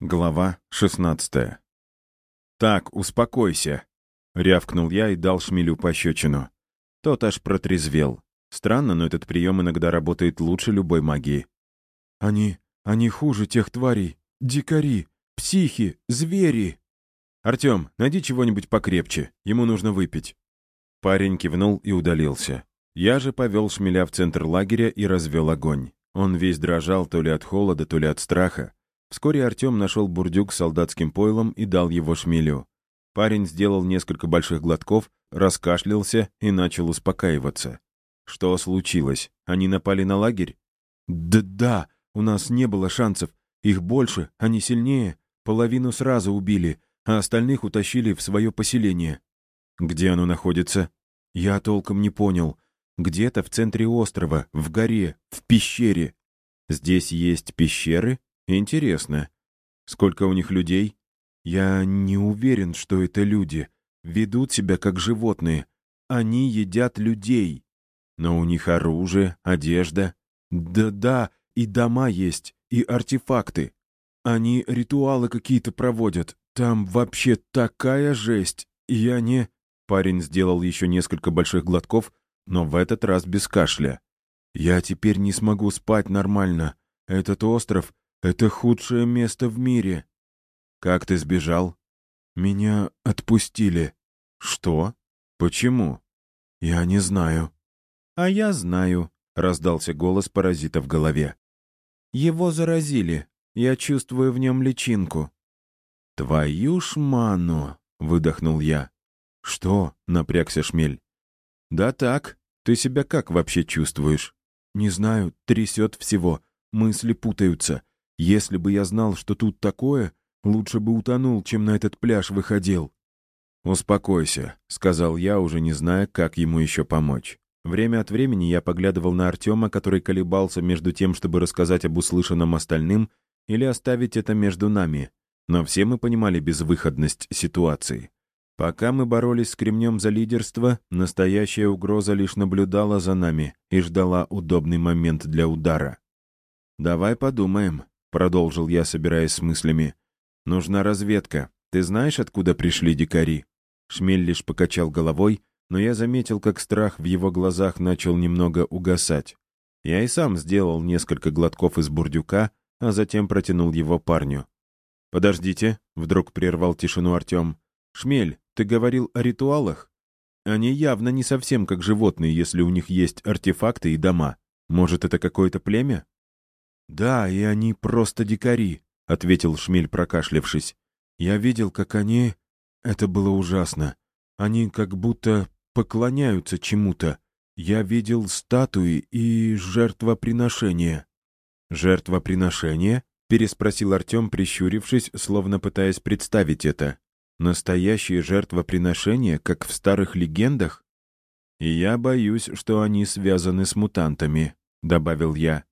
Глава 16 «Так, успокойся», — рявкнул я и дал шмелю пощечину. Тот аж протрезвел. Странно, но этот прием иногда работает лучше любой магии. «Они... они хуже тех тварей. Дикари, психи, звери!» «Артем, найди чего-нибудь покрепче. Ему нужно выпить». Парень кивнул и удалился. Я же повел шмеля в центр лагеря и развел огонь. Он весь дрожал то ли от холода, то ли от страха. Вскоре Артем нашел бурдюк с солдатским пойлом и дал его шмелю. Парень сделал несколько больших глотков, раскашлялся и начал успокаиваться. Что случилось? Они напали на лагерь? «Да-да, у нас не было шансов. Их больше, они сильнее. Половину сразу убили, а остальных утащили в свое поселение». «Где оно находится?» «Я толком не понял. Где-то в центре острова, в горе, в пещере». «Здесь есть пещеры?» Интересно. Сколько у них людей? Я не уверен, что это люди. Ведут себя как животные. Они едят людей. Но у них оружие, одежда. Да-да, и дома есть, и артефакты. Они ритуалы какие-то проводят. Там вообще такая жесть. Я не... Парень сделал еще несколько больших глотков, но в этот раз без кашля. Я теперь не смогу спать нормально. Этот остров это худшее место в мире. Как ты сбежал? Меня отпустили. Что? Почему? Я не знаю. А я знаю, раздался голос паразита в голове. Его заразили. Я чувствую в нем личинку. Твою ж ману, выдохнул я. Что? напрягся шмель. Да так. Ты себя как вообще чувствуешь? Не знаю, трясет всего. Мысли путаются. Если бы я знал, что тут такое, лучше бы утонул, чем на этот пляж выходил. «Успокойся», — сказал я, уже не зная, как ему еще помочь. Время от времени я поглядывал на Артема, который колебался между тем, чтобы рассказать об услышанном остальным или оставить это между нами. Но все мы понимали безвыходность ситуации. Пока мы боролись с Кремнем за лидерство, настоящая угроза лишь наблюдала за нами и ждала удобный момент для удара. «Давай подумаем», продолжил я, собираясь с мыслями. «Нужна разведка. Ты знаешь, откуда пришли дикари?» Шмель лишь покачал головой, но я заметил, как страх в его глазах начал немного угасать. Я и сам сделал несколько глотков из бурдюка, а затем протянул его парню. «Подождите», — вдруг прервал тишину Артем. «Шмель, ты говорил о ритуалах? Они явно не совсем как животные, если у них есть артефакты и дома. Может, это какое-то племя?» «Да, и они просто дикари», — ответил Шмель, прокашлявшись. «Я видел, как они... Это было ужасно. Они как будто поклоняются чему-то. Я видел статуи и жертвоприношения». «Жертвоприношение?» — переспросил Артем, прищурившись, словно пытаясь представить это. «Настоящие жертвоприношения, как в старых легендах?» «И я боюсь, что они связаны с мутантами», — добавил я.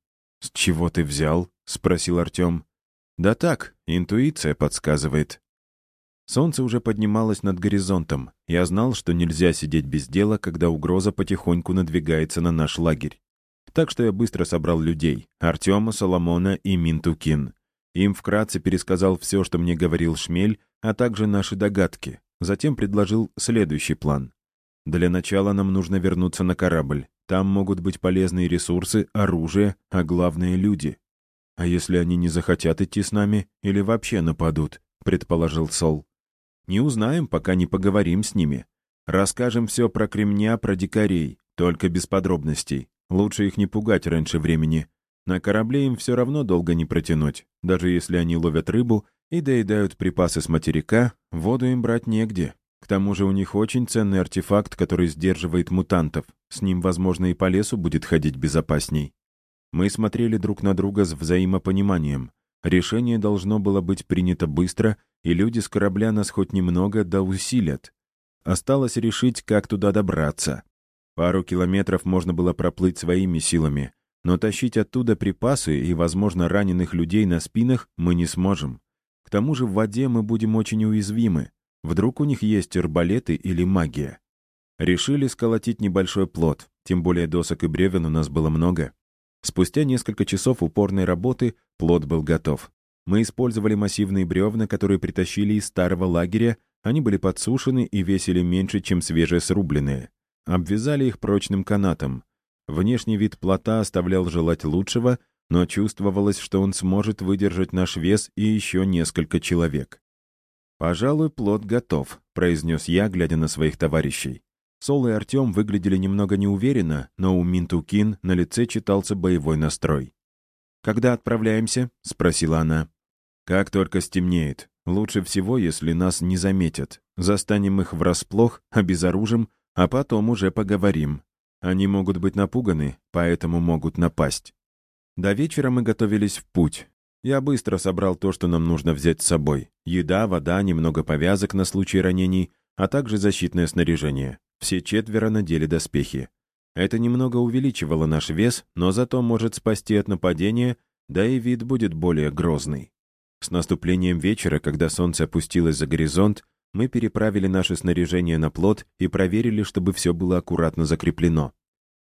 «С чего ты взял?» — спросил Артем. «Да так, интуиция подсказывает». Солнце уже поднималось над горизонтом. Я знал, что нельзя сидеть без дела, когда угроза потихоньку надвигается на наш лагерь. Так что я быстро собрал людей — Артема, Соломона и Минтукин. Им вкратце пересказал все, что мне говорил Шмель, а также наши догадки. Затем предложил следующий план. Для начала нам нужно вернуться на корабль. Там могут быть полезные ресурсы, оружие, а главное — люди. А если они не захотят идти с нами или вообще нападут, предположил Сол. Не узнаем, пока не поговорим с ними. Расскажем все про кремня, про дикарей, только без подробностей. Лучше их не пугать раньше времени. На корабле им все равно долго не протянуть. Даже если они ловят рыбу и доедают припасы с материка, воду им брать негде. К тому же у них очень ценный артефакт, который сдерживает мутантов. С ним, возможно, и по лесу будет ходить безопасней. Мы смотрели друг на друга с взаимопониманием. Решение должно было быть принято быстро, и люди с корабля нас хоть немного да усилят. Осталось решить, как туда добраться. Пару километров можно было проплыть своими силами, но тащить оттуда припасы и, возможно, раненых людей на спинах мы не сможем. К тому же в воде мы будем очень уязвимы. Вдруг у них есть арбалеты или магия? Решили сколотить небольшой плод, тем более досок и бревен у нас было много. Спустя несколько часов упорной работы плод был готов. Мы использовали массивные бревна, которые притащили из старого лагеря, они были подсушены и весили меньше, чем свежесрубленные. Обвязали их прочным канатом. Внешний вид плота оставлял желать лучшего, но чувствовалось, что он сможет выдержать наш вес и еще несколько человек. «Пожалуй, плод готов», — произнес я, глядя на своих товарищей. Сол и Артем выглядели немного неуверенно, но у Минтукин на лице читался боевой настрой. «Когда отправляемся?» — спросила она. «Как только стемнеет. Лучше всего, если нас не заметят. Застанем их врасплох, обезоружим, а потом уже поговорим. Они могут быть напуганы, поэтому могут напасть». До вечера мы готовились в путь. Я быстро собрал то, что нам нужно взять с собой. Еда, вода, немного повязок на случай ранений, а также защитное снаряжение. Все четверо надели доспехи. Это немного увеличивало наш вес, но зато может спасти от нападения, да и вид будет более грозный. С наступлением вечера, когда солнце опустилось за горизонт, мы переправили наше снаряжение на плот и проверили, чтобы все было аккуратно закреплено.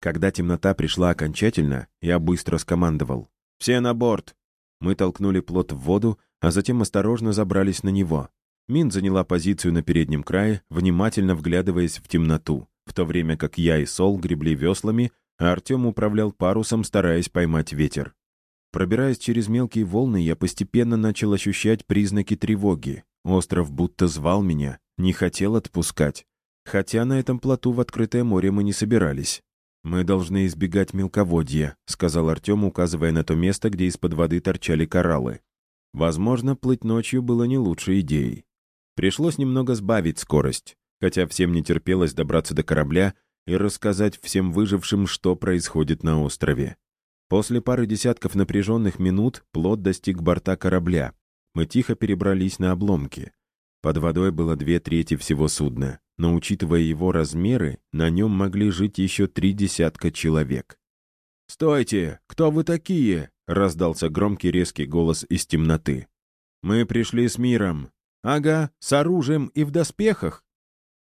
Когда темнота пришла окончательно, я быстро скомандовал. «Все на борт!» Мы толкнули плот в воду, а затем осторожно забрались на него. Мин заняла позицию на переднем крае, внимательно вглядываясь в темноту, в то время как я и Сол гребли веслами, а Артем управлял парусом, стараясь поймать ветер. Пробираясь через мелкие волны, я постепенно начал ощущать признаки тревоги. Остров будто звал меня, не хотел отпускать. Хотя на этом плоту в открытое море мы не собирались. «Мы должны избегать мелководья», — сказал Артем, указывая на то место, где из-под воды торчали кораллы. Возможно, плыть ночью было не лучшей идеей. Пришлось немного сбавить скорость, хотя всем не терпелось добраться до корабля и рассказать всем выжившим, что происходит на острове. После пары десятков напряженных минут плот достиг борта корабля. Мы тихо перебрались на обломки. Под водой было две трети всего судна но, учитывая его размеры, на нем могли жить еще три десятка человек. «Стойте! Кто вы такие?» — раздался громкий резкий голос из темноты. «Мы пришли с миром. Ага, с оружием и в доспехах.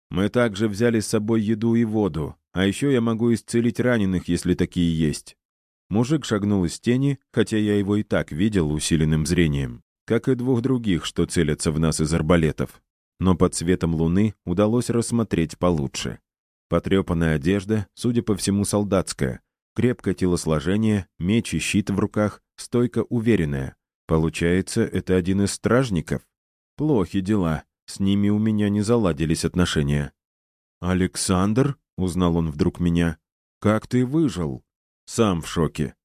Мы также взяли с собой еду и воду, а еще я могу исцелить раненых, если такие есть». Мужик шагнул из тени, хотя я его и так видел усиленным зрением, как и двух других, что целятся в нас из арбалетов но под светом луны удалось рассмотреть получше. Потрепанная одежда, судя по всему, солдатская, крепкое телосложение, меч и щит в руках, стойка уверенная. Получается, это один из стражников? Плохи дела, с ними у меня не заладились отношения. «Александр?» — узнал он вдруг меня. «Как ты выжил?» «Сам в шоке».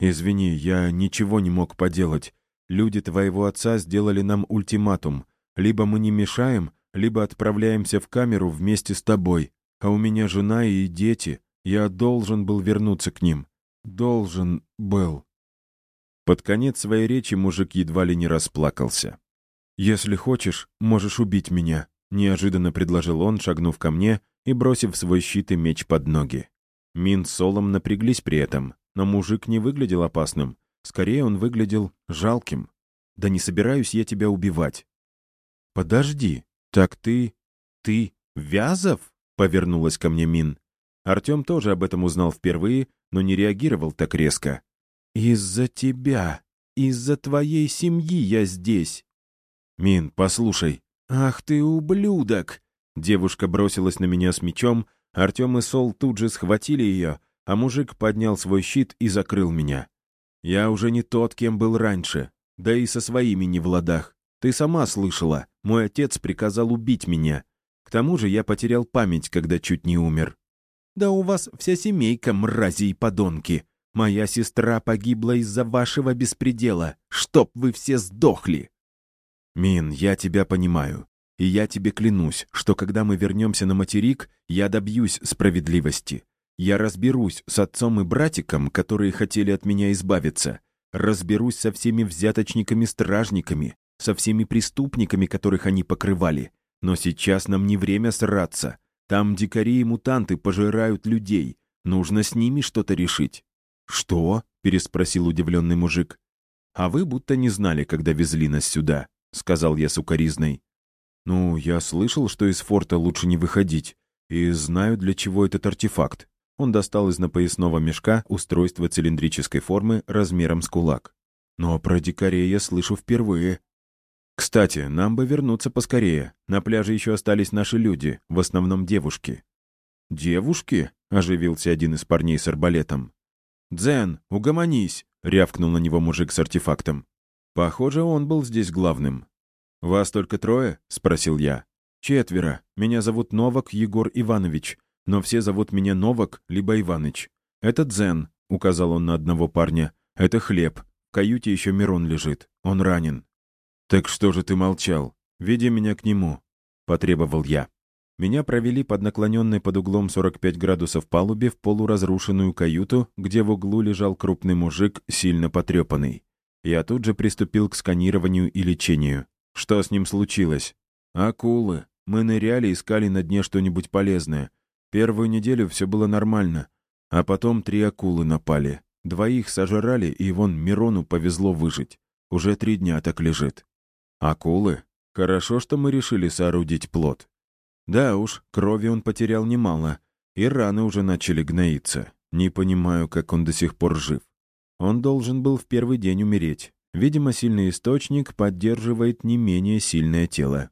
«Извини, я ничего не мог поделать. Люди твоего отца сделали нам ультиматум. Либо мы не мешаем, либо отправляемся в камеру вместе с тобой. А у меня жена и дети. Я должен был вернуться к ним. Должен был». Под конец своей речи мужик едва ли не расплакался. «Если хочешь, можешь убить меня», — неожиданно предложил он, шагнув ко мне и бросив свой щит и меч под ноги. Мин с Солом напряглись при этом, но мужик не выглядел опасным. Скорее, он выглядел жалким. «Да не собираюсь я тебя убивать. «Подожди, так ты... ты Вязов?» — повернулась ко мне Мин. Артем тоже об этом узнал впервые, но не реагировал так резко. «Из-за тебя, из-за твоей семьи я здесь». «Мин, послушай». «Ах ты ублюдок!» Девушка бросилась на меня с мечом, Артем и Сол тут же схватили ее, а мужик поднял свой щит и закрыл меня. Я уже не тот, кем был раньше, да и со своими не в ладах. Ты сама слышала, мой отец приказал убить меня. К тому же я потерял память, когда чуть не умер. Да у вас вся семейка мрази и подонки. Моя сестра погибла из-за вашего беспредела. Чтоб вы все сдохли. Мин, я тебя понимаю. И я тебе клянусь, что когда мы вернемся на материк, я добьюсь справедливости. Я разберусь с отцом и братиком, которые хотели от меня избавиться. Разберусь со всеми взяточниками-стражниками, со всеми преступниками, которых они покрывали. Но сейчас нам не время сраться. Там дикари и мутанты пожирают людей. Нужно с ними что-то решить». «Что?» — переспросил удивленный мужик. «А вы будто не знали, когда везли нас сюда», — сказал я сукоризной. «Ну, я слышал, что из форта лучше не выходить, и знаю, для чего этот артефакт». Он достал из напоясного мешка устройство цилиндрической формы размером с кулак. Но про дикарей я слышу впервые. Кстати, нам бы вернуться поскорее. На пляже еще остались наши люди, в основном девушки. «Девушки?» — оживился один из парней с арбалетом. «Дзен, угомонись!» — рявкнул на него мужик с артефактом. Похоже, он был здесь главным. «Вас только трое?» — спросил я. «Четверо. Меня зовут Новак Егор Иванович, но все зовут меня Новак либо Иваныч. Это Дзен», — указал он на одного парня. «Это Хлеб. В каюте еще Мирон лежит. Он ранен». «Так что же ты молчал? Веди меня к нему», — потребовал я. Меня провели под наклоненной под углом 45 градусов палубе в полуразрушенную каюту, где в углу лежал крупный мужик, сильно потрепанный. Я тут же приступил к сканированию и лечению. Что с ним случилось? Акулы. Мы ныряли, искали на дне что-нибудь полезное. Первую неделю все было нормально. А потом три акулы напали. Двоих сожрали, и вон Мирону повезло выжить. Уже три дня так лежит. Акулы? Хорошо, что мы решили соорудить плод. Да уж, крови он потерял немало, и раны уже начали гноиться. Не понимаю, как он до сих пор жив. Он должен был в первый день умереть. Видимо, сильный источник поддерживает не менее сильное тело.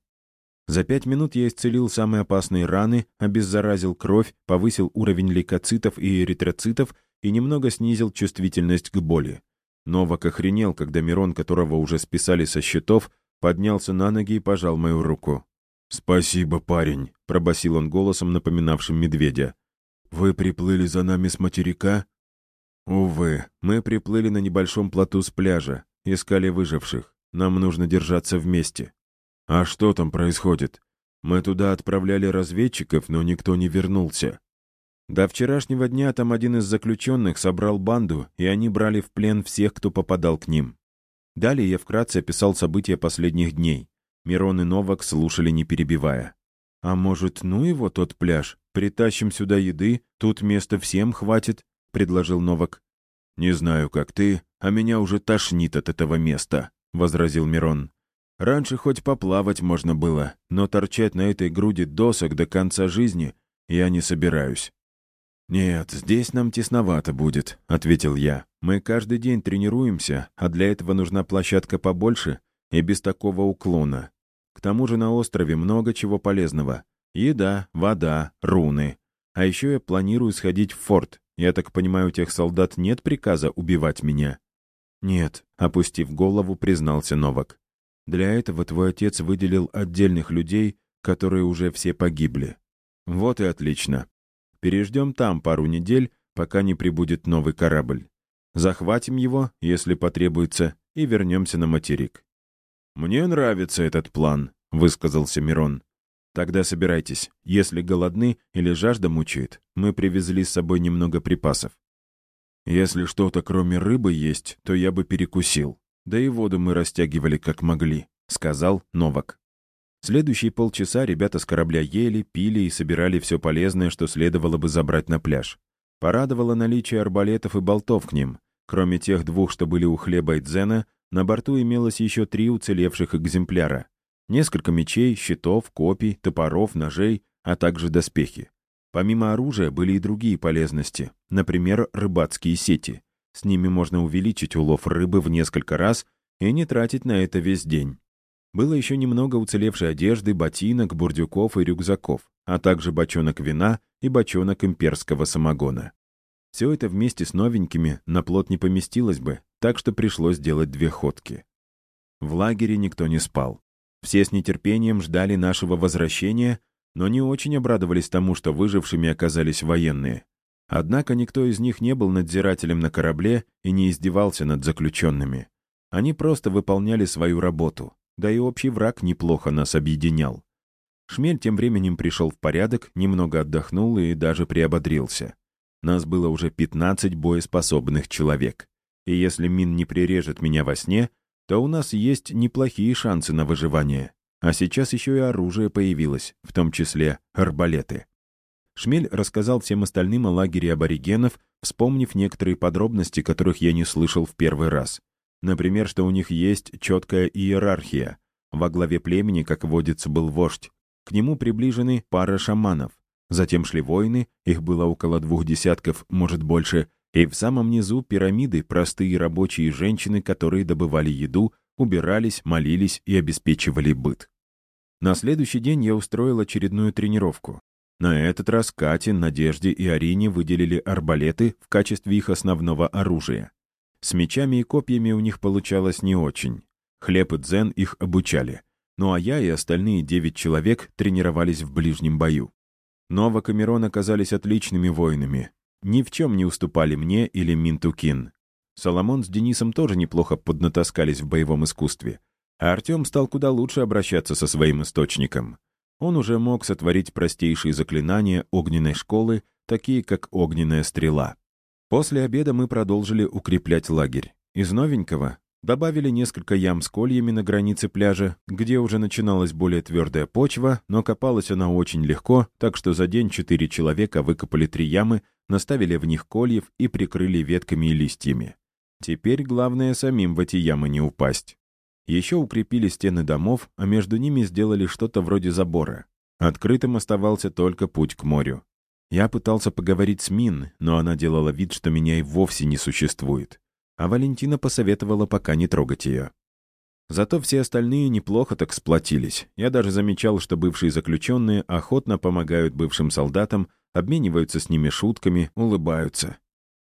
За пять минут я исцелил самые опасные раны, обеззаразил кровь, повысил уровень лейкоцитов и эритроцитов и немного снизил чувствительность к боли. Новак охренел, когда Мирон, которого уже списали со счетов, поднялся на ноги и пожал мою руку. «Спасибо, парень», — пробасил он голосом, напоминавшим медведя. «Вы приплыли за нами с материка?» «Увы, мы приплыли на небольшом плоту с пляжа, искали выживших. Нам нужно держаться вместе». «А что там происходит? Мы туда отправляли разведчиков, но никто не вернулся». До вчерашнего дня там один из заключенных собрал банду, и они брали в плен всех, кто попадал к ним. Далее я вкратце описал события последних дней. Мирон и Новак слушали, не перебивая. «А может, ну его тот пляж? Притащим сюда еды, тут места всем хватит», — предложил Новак. «Не знаю, как ты, а меня уже тошнит от этого места», — возразил Мирон. «Раньше хоть поплавать можно было, но торчать на этой груди досок до конца жизни я не собираюсь». «Нет, здесь нам тесновато будет», — ответил я. «Мы каждый день тренируемся, а для этого нужна площадка побольше и без такого уклона. К тому же на острове много чего полезного. Еда, вода, руны. А еще я планирую сходить в форт. Я так понимаю, у тех солдат нет приказа убивать меня?» «Нет», — опустив голову, признался Новак. «Для этого твой отец выделил отдельных людей, которые уже все погибли». «Вот и отлично. Переждем там пару недель, пока не прибудет новый корабль. Захватим его, если потребуется, и вернемся на материк. «Мне нравится этот план», — высказался Мирон. «Тогда собирайтесь. Если голодны или жажда мучает, мы привезли с собой немного припасов. Если что-то кроме рыбы есть, то я бы перекусил. Да и воду мы растягивали как могли», — сказал Новак. Следующие полчаса ребята с корабля ели, пили и собирали все полезное, что следовало бы забрать на пляж. Порадовало наличие арбалетов и болтов к ним. Кроме тех двух, что были у Хлеба и Дзена, на борту имелось еще три уцелевших экземпляра. Несколько мечей, щитов, копий, топоров, ножей, а также доспехи. Помимо оружия были и другие полезности, например, рыбацкие сети. С ними можно увеличить улов рыбы в несколько раз и не тратить на это весь день. Было еще немного уцелевшей одежды, ботинок, бурдюков и рюкзаков, а также бочонок вина и бочонок имперского самогона. Все это вместе с новенькими на плот не поместилось бы, так что пришлось делать две ходки. В лагере никто не спал. Все с нетерпением ждали нашего возвращения, но не очень обрадовались тому, что выжившими оказались военные. Однако никто из них не был надзирателем на корабле и не издевался над заключенными. Они просто выполняли свою работу, да и общий враг неплохо нас объединял. Шмель тем временем пришел в порядок, немного отдохнул и даже приободрился. Нас было уже 15 боеспособных человек. И если Мин не прирежет меня во сне, то у нас есть неплохие шансы на выживание. А сейчас еще и оружие появилось, в том числе арбалеты. Шмель рассказал всем остальным о лагере аборигенов, вспомнив некоторые подробности, которых я не слышал в первый раз. Например, что у них есть четкая иерархия. Во главе племени, как водится, был вождь. К нему приближены пара шаманов. Затем шли воины, их было около двух десятков, может больше, И в самом низу пирамиды простые рабочие женщины, которые добывали еду, убирались, молились и обеспечивали быт. На следующий день я устроил очередную тренировку. На этот раз Кате, Надежде и Арине выделили арбалеты в качестве их основного оружия. С мечами и копьями у них получалось не очень. Хлеб и Дзен их обучали. Ну а я и остальные девять человек тренировались в ближнем бою. Нова Камерон оказались отличными воинами. Ни в чем не уступали мне или Минтукин. Соломон с Денисом тоже неплохо поднатаскались в боевом искусстве. А Артем стал куда лучше обращаться со своим источником. Он уже мог сотворить простейшие заклинания огненной школы, такие как огненная стрела. После обеда мы продолжили укреплять лагерь. Из новенького добавили несколько ям с кольями на границе пляжа, где уже начиналась более твердая почва, но копалась она очень легко, так что за день четыре человека выкопали три ямы, наставили в них кольев и прикрыли ветками и листьями. Теперь главное самим в эти ямы не упасть. Еще укрепили стены домов, а между ними сделали что-то вроде забора. Открытым оставался только путь к морю. Я пытался поговорить с Мин, но она делала вид, что меня и вовсе не существует. А Валентина посоветовала пока не трогать ее. Зато все остальные неплохо так сплотились. Я даже замечал, что бывшие заключенные охотно помогают бывшим солдатам, обмениваются с ними шутками, улыбаются.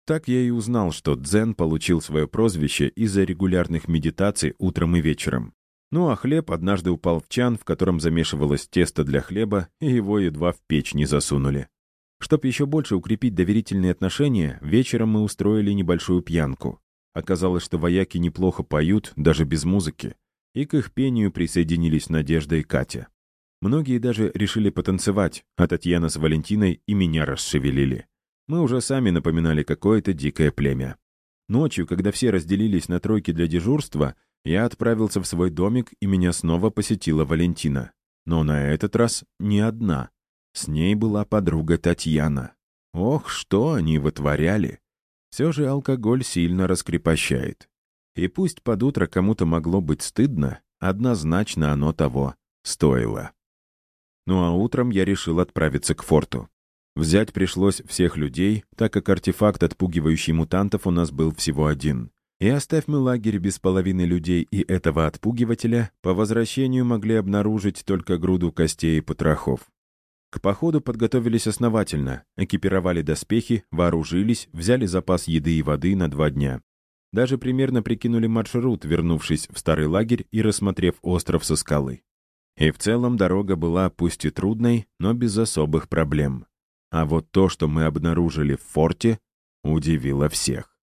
Так я и узнал, что Дзен получил свое прозвище из-за регулярных медитаций утром и вечером. Ну а хлеб однажды упал в чан, в котором замешивалось тесто для хлеба, и его едва в печь не засунули. Чтоб еще больше укрепить доверительные отношения, вечером мы устроили небольшую пьянку. Оказалось, что вояки неплохо поют, даже без музыки. И к их пению присоединились Надежда и Катя. Многие даже решили потанцевать, а Татьяна с Валентиной и меня расшевелили. Мы уже сами напоминали какое-то дикое племя. Ночью, когда все разделились на тройки для дежурства, я отправился в свой домик, и меня снова посетила Валентина. Но на этот раз не одна. С ней была подруга Татьяна. Ох, что они вытворяли! Все же алкоголь сильно раскрепощает. И пусть под утро кому-то могло быть стыдно, однозначно оно того стоило. Ну а утром я решил отправиться к форту. Взять пришлось всех людей, так как артефакт, отпугивающий мутантов, у нас был всего один. И оставь мы лагерь без половины людей и этого отпугивателя, по возвращению могли обнаружить только груду костей и потрохов. К походу подготовились основательно, экипировали доспехи, вооружились, взяли запас еды и воды на два дня. Даже примерно прикинули маршрут, вернувшись в старый лагерь и рассмотрев остров со скалы. И в целом дорога была пусть и трудной, но без особых проблем. А вот то, что мы обнаружили в форте, удивило всех.